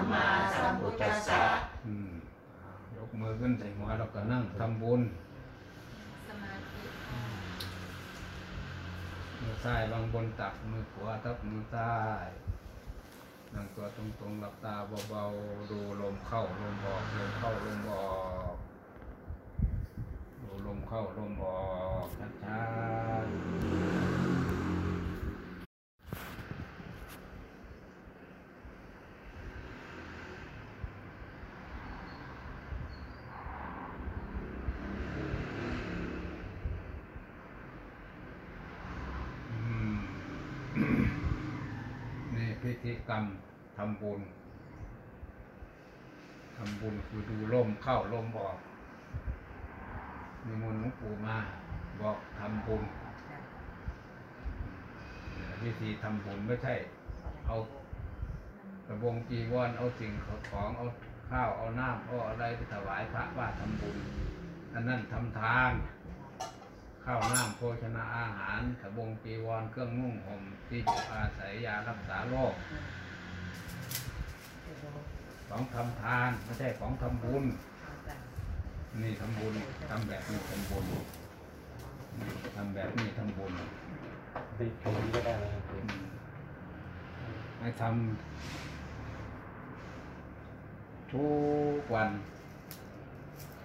มมาสัมพุทธัสสะอืมอ่ายกมือขึ้นใส่หัวแล้วก็นั่งทำบุญสมาธิมือซ้ายบางบนตักมือขวาทับมือซ้ายนั่งตัวตรงๆหลับตาเบาๆดูลมเข้าลมออกลมเข้าลมออกดูลมเข้าลมออกช้าๆ พิธีกรรมทำบุญทำบุญคือดูลมเข้าลมออกมีมนต์หลวงปู่มาบอกทำบุญวิธีทำบุญไม่ใช่ เอากระบงจีวรเอาสิ่งของเอาข้าวเอาน้ำเอาอะไรไปถวายพระว่าทำบุญ อันนั้นทำทาน ข้าวน้ำโภชนาอาหารกระบงจีวรเครื่องนุ่งห่มที่อยู่อาศัยยารักษาโรคของทำทานไม่ใช่ของทำบุญ นี่ทำบุญทำแบบนี้ทำบุญนี่ทำแบบนี้ทำบุญไปชมก็ได้นะครับอืมให้ทำทุกวัน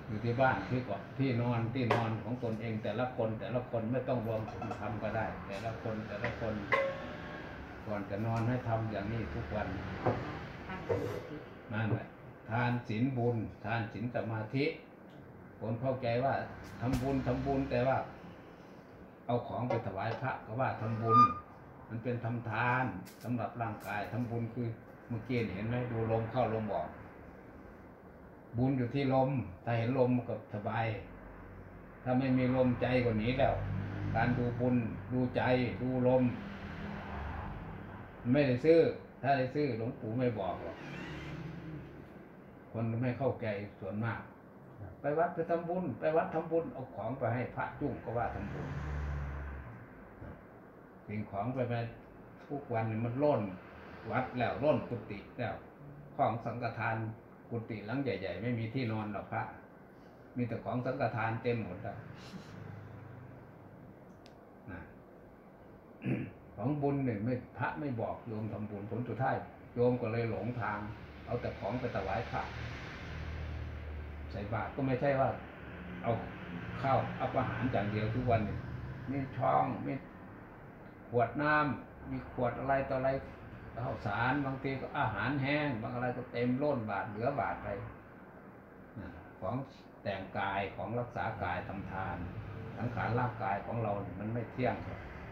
อยู่ที่บ้านที่เกาะที่นอนที่นอนของตนเอง แต่ละคนแต่ละคนไม่ต้องรวมกลุ่มทำก็ได้ แต่ละคนแต่ละคน ก่อนจะนอนให้ทำอย่างนี้ทุกวันนั่นแหละทานศีลบุญ ทานศีลสมาธิคนเข้าใจว่าทำบุญทำบุญแต่ว่า เอาของไปถวายพระก็ว่าทำบุญ มันเป็นทำทานสำหรับร่างกายทำบุญคือเมื่อกี้เห็นไหมดูลมเข้าลมออก บุญอยู่ที่ลม ถ้าเห็นลมก็สบาย ถ้าไม่มีลมใจก็หนีแล้ว การดูบุญดูใจดูลม ไม่ได้ซื้อ ถ้าได้ซื้อหลวงปู่ไม่บอกหรอกคนไม่เข้าใจส่วนมาก ไปวัดไปทำบุญ ไปวัดทำบุญเอาของไปให้พระจุ้งก็ว่าทำบุญสิ่งของไปไปทุกวันมันร่นวัดแล้วร่นกุฏิแล้ว ของสังฆทาน กุฏิหลังใหญ่ ๆ ไม่มีที่นอนหรอกพระ มีแต่ของสังฆทานเต็มหมดแล้วนะของบุญเนี่ยไม่พระไม่บอกโยมทำบุญผลสุดท้ายโยมก็เลยหลงทาง เอาแต่ของไปถวายพระใส่บาตรก็ไม่ใช่ว่า เอาข้าวเอาอาหารอย่างเดียวทุกวันเนี่ยมีช่องมีขวดน้ำมีขวดอะไรต่ออะไร ข้าวสารบางทีก็อาหารแห้ง บางอะไรก็เต็มล้นบาทเหลือบาทไปของแต่งกายของรักษากายทำทานสังขารร่างกายของเราเนี่ยมันไม่เที่ยง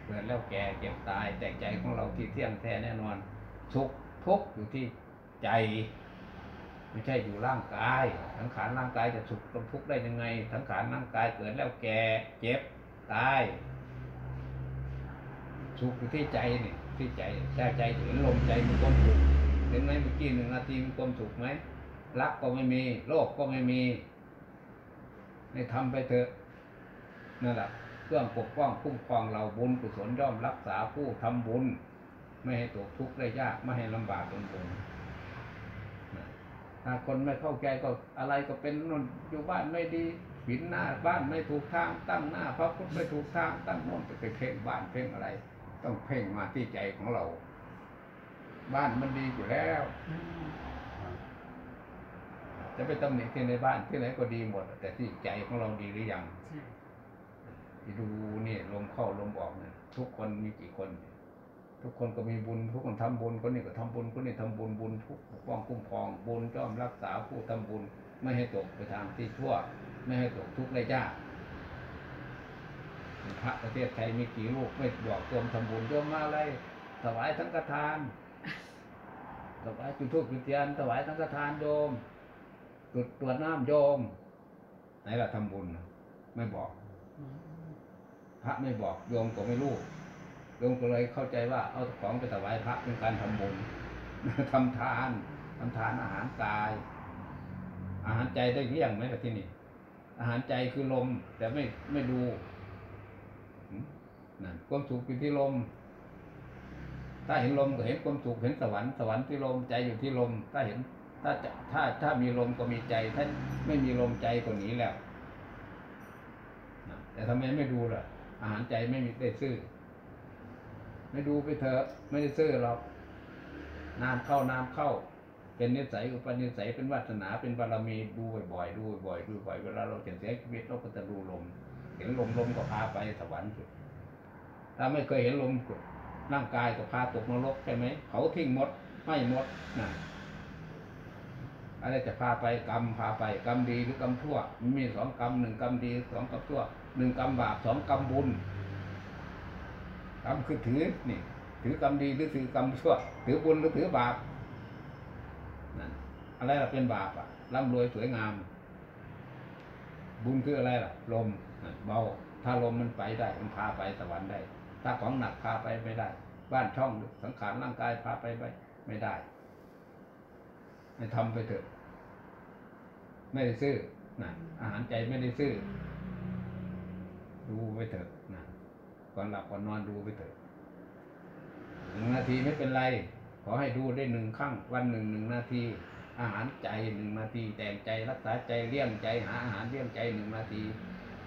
เกิดแล้วแก่เก็บตาย แต่ใจของเราที่เที่ยงแท้แน่นอนสุขทุกข์อยู่ที่ใจ ไม่ใช่อยู่ร่างกายสังขารร่างกายจะสุขกับทุกข์ได้ยังไงสังขารร่างกายเกิดแล้วแก่เจ็บตายสุขอยู่ที่ใจนี่ ที่ใจถ้าใจถึงลมใจมีความสุขเห็นไหมเมื่อกี้หนึ่งนาทีมีความสุขไหมรักก็ไม่มี โลภก็ไม่มีให้ทำไปเถอะนั่นแหละเครื่องปกป้องคุ้มครองเราบุญกุศลย่อมรักษาผู้ทำบุญ ไม่ให้ตกทุกข์ได้ยากไม่ให้ลำบากลำบนถ้าคนไม่เข้าใจก็อะไรก็เป็นนนอยู่บ้านไม่ดีผินหน้าบ้านไม่ถูกทางตั้งหน้าพระพุทธไม่ถูกทางตั้งโน่นจะไปเพ่งบ้านเพ่งอะไร ต้องเพ่งมาที่ใจของเรา บ้านมันดีอยู่แล้ว จะไปตำหนิที่ในบ้านที่ไหนก็ดีหมด แต่ที่ใจของเราดีหรือยังที่ดูนี่ลมเข้าลมออกเนี่ยทุกคนมีกี่คน ทุกคนก็มีบุญ ทุกคนทำบุญคนนี้ก็ทำบุญคนนี้ทำบุญบุญทุกปกป้องคุ้มครอง บุญจ้อมรักษาผู้ทำบุญ ไม่ให้ตกไปทางที่ชั่ว ไม่ให้ตกทุกข์ได้ยาก พระประเทศไทยมีกี่ลูกไม่บอกโยมทำบุญโยมมาอะไรถวายทั้งกทานถวายจุดทูบจุดเทียนถวายทั้งกทานโยมจุดตรวจน้ำโยมไหนล่ะทำบุญไม่บอก พระไม่บอกโยมก็ไม่รู้โยมก็เลยเข้าใจว่าเอาของไปถวายพระเป็นการทำบุญทำทานทำทานอาหารกาย อาหารใจได้เลี้ยงไหมที่นี่อาหารใจคือลมแต่ไม่ไม่ดู นั่นความสุขอยู่ที่ลม ถ้าเห็นลมก็เห็นความสุขเห็นสวรรค์สวรรค์ที่ลมใจอยู่ที่ลม ถ้าเห็น ถ้าถ้าถ้ามีลมก็มีใจ ถ้าไม่มีลมใจก็หนีแล้วนะแต่ทำไมไม่ดูล่ะ อาหารใจไม่มีได้ซื้อ ไม่ดูไปเถอะไม่ได้ซื้อหรอกน้ำเข้าน้ำเข้า เป็นนิสัยอุปนิสัยเป็นวาสนาเป็นบารมีดูบ่อยๆดูบ่อยๆดูบ่อยเวลาเราจะเสียชีวิตเราก็จะดูลม เห็นลมลมก็พาไปสวรรค์ ถ้าไม่เคยเห็นลมร่างกายก็พาตกนรกใช่ไหมเขาทิ้งหมดไม่หมดนะอะไรจะพาไปกรรมพาไปกรรมดีหรือกรรมชั่วมันมีสองกรรมหนึ่งกรรมดีสองกรรมชั่วหนึ่งกรรมบาปสองกรรมบุญกรรมคือถือนี่ ถือกรรมดีหรือถือกรรมชั่ว ถือบุญหรือถือบาปนั่นอะไรล่ะเป็นบาปอะร่ำรวยสวยงาม บุญคืออะไรล่ะ ลมเบาถ้าลมมันไปได้มันพาไปสวรรค์ได้ ถ้าของหนักพาไปไม่ได้ บ้านช่องสังขารร่างกายพาไปไม่ไม่ได้ให้ทำไปเถอะ ไม่ได้ซื้อนะอาหารใจไม่ได้ซื้อ ดูไปเถอะนะก่อนหลับก่อนนอนดูไปเถอะหนึ่งนาทีไม่เป็นไร ขอให้ดูได้หนึ่งครั้งวันหนึ่งหนึ่งนาที อาหารใจหนึ่งนาทีแต่งใจรักษาใจเลี้ยงใจหาอาหารเลี้ยงใจหนึ่งนาที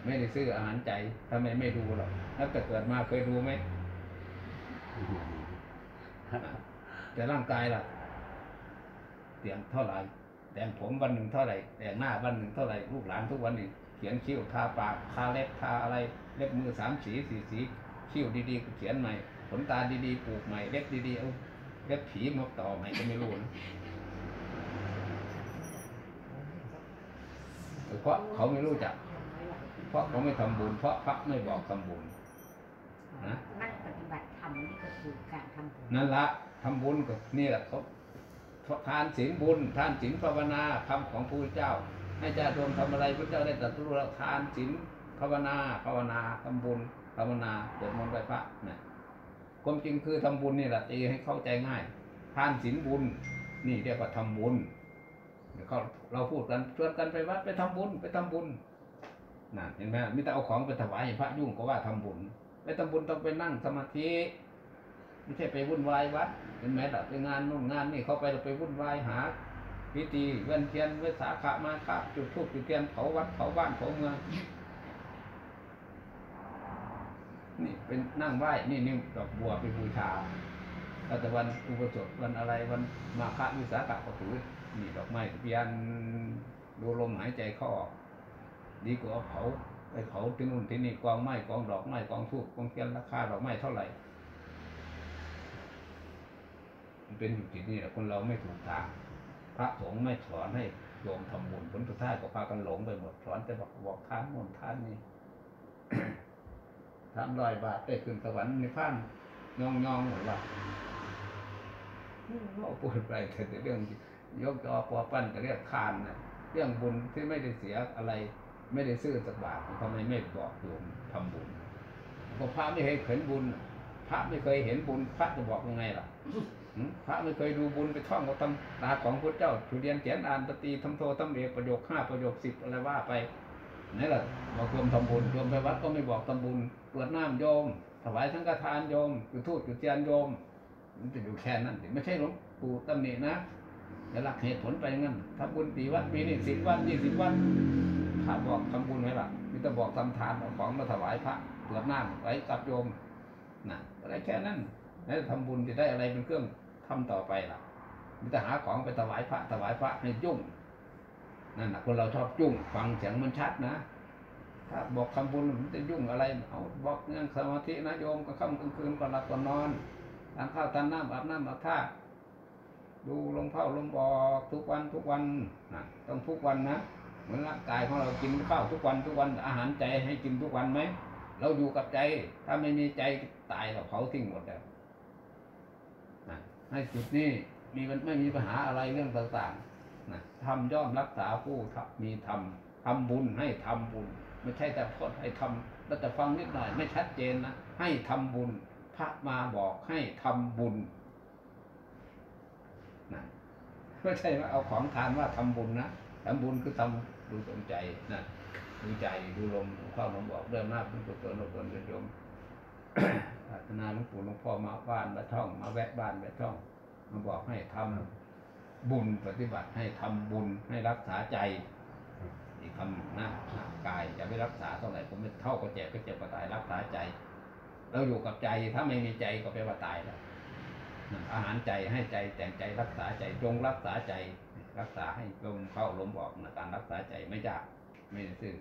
ไม่ได้ซื้ออาหารใจทำไมไม่ดูหรอกแล้วแต่เกิดมาเคยดูไหมแต่ร่างกายล่ะเตียงเท่าไหร่แต่งผมวันหนึ่งเท่าไหร่แต่งหน้าวันหนึ่งเท่าไหร่ลูกหลานทุกวันนี้เขียนคิ้วทาปากทาเล็บทาอะไร เล็บมือสามสีสี่สีคิ้วดีๆก็เขียนใหม่ขนตาดีๆปลูกใหม่เล็บดีๆเอาเล็บผีมาต่อใหม่ก็ไม่รู้นะเพราะเขาไม่รู้จัก เพราะเขาไม่ทำบุญ เพราะพระไม่บอกทำบุญนะนั่งปฏิบัติธรรมนี่ก็คือการทำบุญนั่นละทำบุญก็นี่แหละเขาทานศีลบุญ ทานศีลภาวนาคำของพระพุทธเจ้า ให้ญาติโยมทำอะไรพระเจ้าได้ตรัสรู้แล้วทานศีลภาวนา ภาวนาทำบุญภาวนาสวดมนต์ไหว้พระนะความจริงคือทำบุญนี่แหละตีให้เข้าใจง่าย ทานศีลบุญ นี่เรียกว่าทำบุญเดี๋ยวเขาเราพูดกันชวนกันไปวัดไปทำบุญไปทำบุญ นั่นเห็นไหมมิแต่เอาของไปถวายให้พระยุ่งก็ว่าทำบุญไปทำบุญต้องไปนั่งสมาธิไม่ใช่ไปวุ่นวายวัดเห็นไหมล่ะไปงานนู่นงานนี่เขาไปเราไปวุ่นวายหาพิธีเว้นเทียนเวสาขะมาฆะจุดธูปจุดเทียนเผาวัดเผาบ้านเผาเมืองนี่เป็นนั่งไหว้นี่นิ้วดอกบัวไปบูชาแล้วแต่วันอุปสมบทวันอะไรวันมาฆะวิสาขะก็ถือนี่ดอกไม้เพียนดูลมหายใจเข้าออก ดีกว่าเอาเผาไปเผาที่นู่นที่นี่กองไม้กองดอกไม้กองทูบกองเทียนราคาดอกไม้เท่าไหร่มันเป็นอยู่ที่นี่แหละคนเราไม่ถูกทางพระสงฆ์ไม่สอนให้โยมทำบุญผลสุดท้ายก็พากันหลงไปหมดสอนแต่บอกบอกทานโน่นทานนี่ทานร้อยบาทได้ขึ้นสวรรค์ในพันยองยองหมดว่าเขาพูดไปแต่เรื่องยกจอปอปั้นก็เรียกคานนะเรื่องบุญที่ไม่ได้เสียอะไร ไม่ได้ซื้อสักบาททำไมไม่บอกโยมทำบุญเพราะพระไม่เคยเห็นบุญ พระไม่เคยเห็นบุญ พระจะบอกยังไงล่ะพระไม่เคยดูบุญไปท่องว่าตำตาของพระเจ้าทุเรียนเขียนอ่านตตีทำโททำเอกประโยคห้าประโยคสิบอะไรว่าไปนี่แหละบอกรวมทำบุญรวมไปวัดก็ไม่บอกทำบุญกรวดน้ำโยม ถวายสังฆทานโยมจุดธูปจุดเทียนโยม มันจะอยู่แค่นั้นสิไม่ใช่หลวงปู่ตำหนินะแต่หลักเหตุผลไปงั้นทำบุญปีวัดปีนี้สิบวันยี่สิบวัน แต่บอกทำทานของมาถวายพระตรวจน้ำไว้กับโยมนะอะไรแค่นั้นแล้วทำบุญจะได้อะไรเป็นเครื่องทำต่อไปล่ะมีแต่หาของไปถวายพระถวายพระให้ยุ่งนั่นนะคนเราชอบยุ่ง ฟังเสียงมันชัดนะถ้าบอกคำบุญมันจะยุ่งอะไรเอาบอกเรื่องสมาธินะโยมก็ค่ำกลางคืนก็หลับก็นอนทานข้าวทานน้ำอาบน้ำอาบท่าดูลมเข้าลมออกทุกวันทุกวันนะต้องทุกวันนะ เหมือนร่างกายของเรากินข้าวทุกวันทุกวันอาหารใจให้กินทุกวันไหมเราอยู่กับใจ ถ้าไม่มีใจตายเราเผาทิ้งหมดแล้วนะให้จุดนี้มีมันไม่มีปัญหาอะไรเรื่องต่างๆนะทำย่อมรักษาผู้ทำมีทำทำบุญให้ทำบุญ ไม่ใช่แต่พูดให้ทำแล้วแต่ฟังนิดหน่อย ไม่ชัดเจนนะให้ทำบุญ พระมาบอกให้ทำบุญนะไม่ใช่ว่าเอาของทานว่าทำบุญนะทำบุญคือทำ ดูตรงใจนะดูใจดูลมเข้าลมออกเดินหน้าพึ่งตัวตนตัวตนโยมฒนาหลวงปู่หลวงพ่อมาบ้านมาท่อง มาแวะบ้านแวะท่อง มาบอกให้ทำบุญปฏิบัติให้ทำบุญให้รักษาใจอีกคำนึ่งนะกายจะไม่รักษาเท่าไหร่ผมไม่เท่าก็เจ็บก็เจ็บก็ตายรักษาใจเราอยู่กับใจถ้าไม่มีใจก็แปลว่าตายแล้วอาหารใจให้ใจแต่งใจรักษาใจจงรักษาใจ รักษาให้ลมเข้าลมออกนะการรักษาใจไม่ยากไม่ซื่อ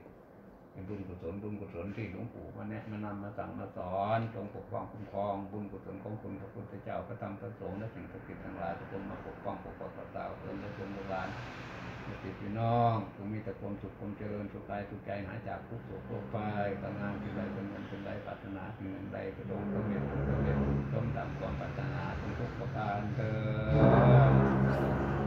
เป็นบุญกุศลบุญกุศลที่หลวงปู่มาแนะมานำมาสั่งมาสอนจงปกป้องคุ้มครองบุญกุศลของคุณพระพุทธเจ้าพระธรรมพระสงฆ์และสิ่งศักดิ์สิทธิ์ทั้งหลายทุกคนมาปกป้องปกปักรักษาเพื่อนและคนโบราณพี่พี่น้องจงมีแต่ความสุขความเจริญสุขกายสุขใจหายจากทุกข์โศกโรคภัยการงานที่ใดเป็นเงินเป็นไรปรารถนาสิ่งใดก็จงสำเร็จสำเร็จสมดังความปรารถนาทุกทุกประการเถิด